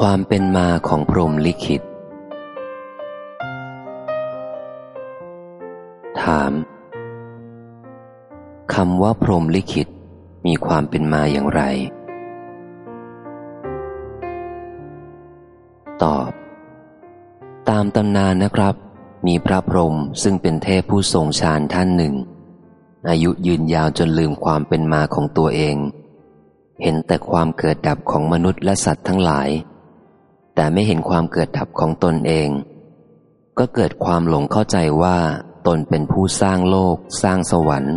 ความเป็นมาของพรหมลิขิต ถามคำว่าพรหมลิขิต มีความเป็นมาอย่างไร ตอบ ตามตำนานนะครับ มีพระพรหมซึ่งเป็นเทพผู้ทรงฌานท่านหนึ่ง อายุยืนยาวจนลืมความเป็นมาของตัวเอง เห็นแต่ความเกิดดับของมนุษย์และสัตว์ทั้งหลาย แต่ไม่เห็นความเกิดดับของตนเอง ก็เกิดความหลงเข้าใจว่าตนเป็นผู้สร้างโลก สร้างสวรรค์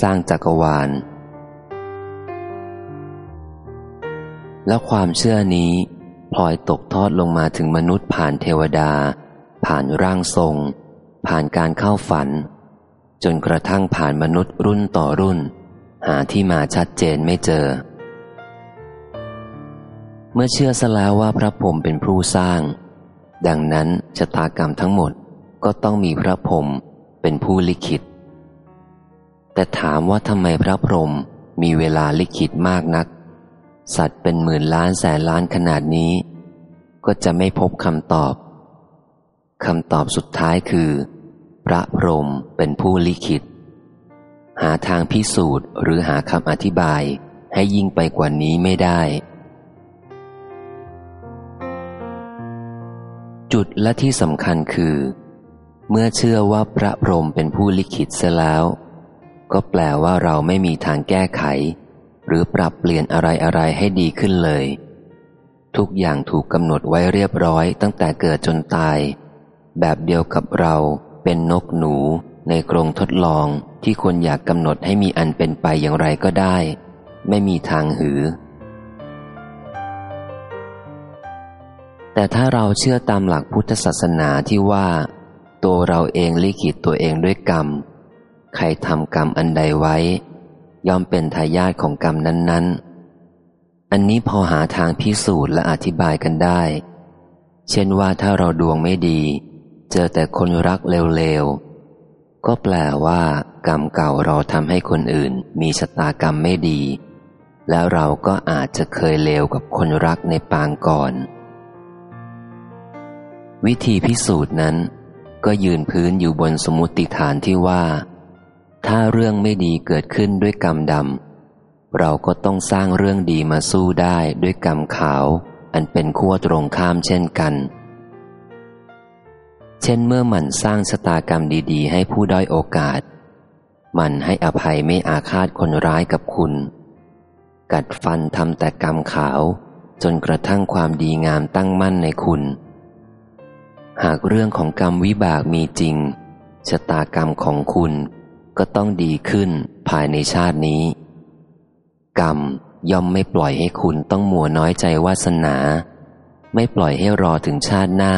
สร้างจักรวาล และความเชื่อนี้พลอยตกทอดลงมาถึงมนุษย์ผ่านเทวดา ผ่านร่างทรง ผ่านการเข้าฝัน จนกระทั่งผ่านมนุษย์รุ่นต่อรุ่น หาที่มาชัดเจนไม่เจอ เมื่อเชื่อซะแล้วว่าพระพรหมเป็นผู้สร้าง ดังนั้นชะตากรรมทั้งหมดก็ต้องมีพระพรหมเป็นผู้ลิขิต แต่ถามว่าทำไมพระพรหมมีเวลาลิขิตมากนัก สัตว์เป็นหมื่นล้านแสนล้านขนาดนี้ ก็จะไม่พบคำตอบคำตอบสุดท้ายคือ พระพรหมเป็นผู้ลิขิต หาทางพิสูจน์หรือหาคำอธิบายให้ยิ่งไปกว่านี้ไม่ได้ จุดและที่สำคัญคือ เมื่อเชื่อว่าพระพรหมเป็นผู้ลิขิตเสียแล้ว ก็แปลว่าเราไม่มีทางแก้ไข หรือปรับเปลี่ยนอะไรอะไรให้ดีขึ้นเลย ทุกอย่างถูกกำหนดไว้เรียบร้อยตั้งแต่เกิดจนตาย แบบเดียวกับเราเป็นนกหนูในกรงทดลองที่คนอยากกำหนดให้มีอันเป็นไปอย่างไรก็ได้ ไม่มีทางหือ แต่ถ้าเราเชื่อตามหลักพุทธศาสนาที่ว่า ตัวเราเองลิขิตตัวเองด้วยกรรม ใครทำกรรมอันใดไว้ ย่อมเป็นทายาทของกรรมนั้น ๆ อันนี้พอหาทางพิสูจน์และอธิบายกันได้ เช่นว่าถ้าเราดวงไม่ดี เจอแต่คนรักเร็วๆ ก็แปลว่ากรรมเก่าเราทำให้คนอื่นมีชะตากรรมไม่ดี แล้วเราก็อาจจะเคยเลวกับคนรักในปางก่อน วิธีพิสูจน์นั้น ก็ยืนพื้นอยู่บนสมมติฐานที่ว่า ถ้าเรื่องไม่ดีเกิดขึ้นด้วยกรรมดำเราก็ต้องสร้างเรื่องดีมาสู้ได้ด้วยกรรมขาว อันเป็นขั้วตรงข้ามเช่นกัน เช่นเมื่อมันสร้างชะตากรรมดีๆ ให้ผู้ด้อยโอกาส มันให้อภัยไม่อาฆาตคนร้ายกับคุณ กัดฟันทำแต่กรรมขาว จนกระทั่งความดีงามตั้งมั่นในคุณ หากเรื่องของกรรมวิบากมีจริง ชะตากรรมของคุณก็ต้องดีขึ้นภายในชาตินี้ กรรมย่อมไม่ปล่อยให้คุณต้องมัวน้อยใจวาสนา ไม่ปล่อยให้รอถึงชาติหน้า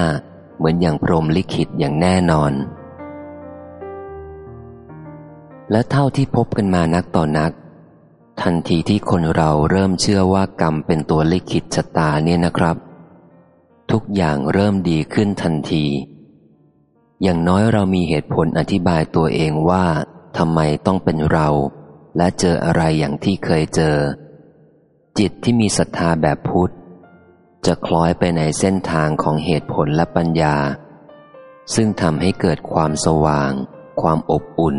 เหมือนอย่างพรหมลิขิตอย่างแน่นอน และเท่าที่พบกันมานักต่อนัก ทันทีที่คนเราเริ่มเชื่อว่ากรรมเป็นตัวลิขิตชะตาเนี่ยนะครับ ทุกอย่างเริ่มดีขึ้นทันที อย่างน้อยเรามีเหตุผลอธิบายตัวเองว่าทำไมต้องเป็นเรา และเจออะไรอย่างที่เคยเจอ จิตที่มีศรัทธาแบบพุทธ จะคล้อยไปในเส้นทางของเหตุผลและปัญญา ซึ่งทำให้เกิดความสว่าง ความอบอุ่น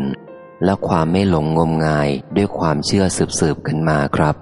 และความไม่หลงงมงายด้วยความเชื่อสืบๆกันมาครับ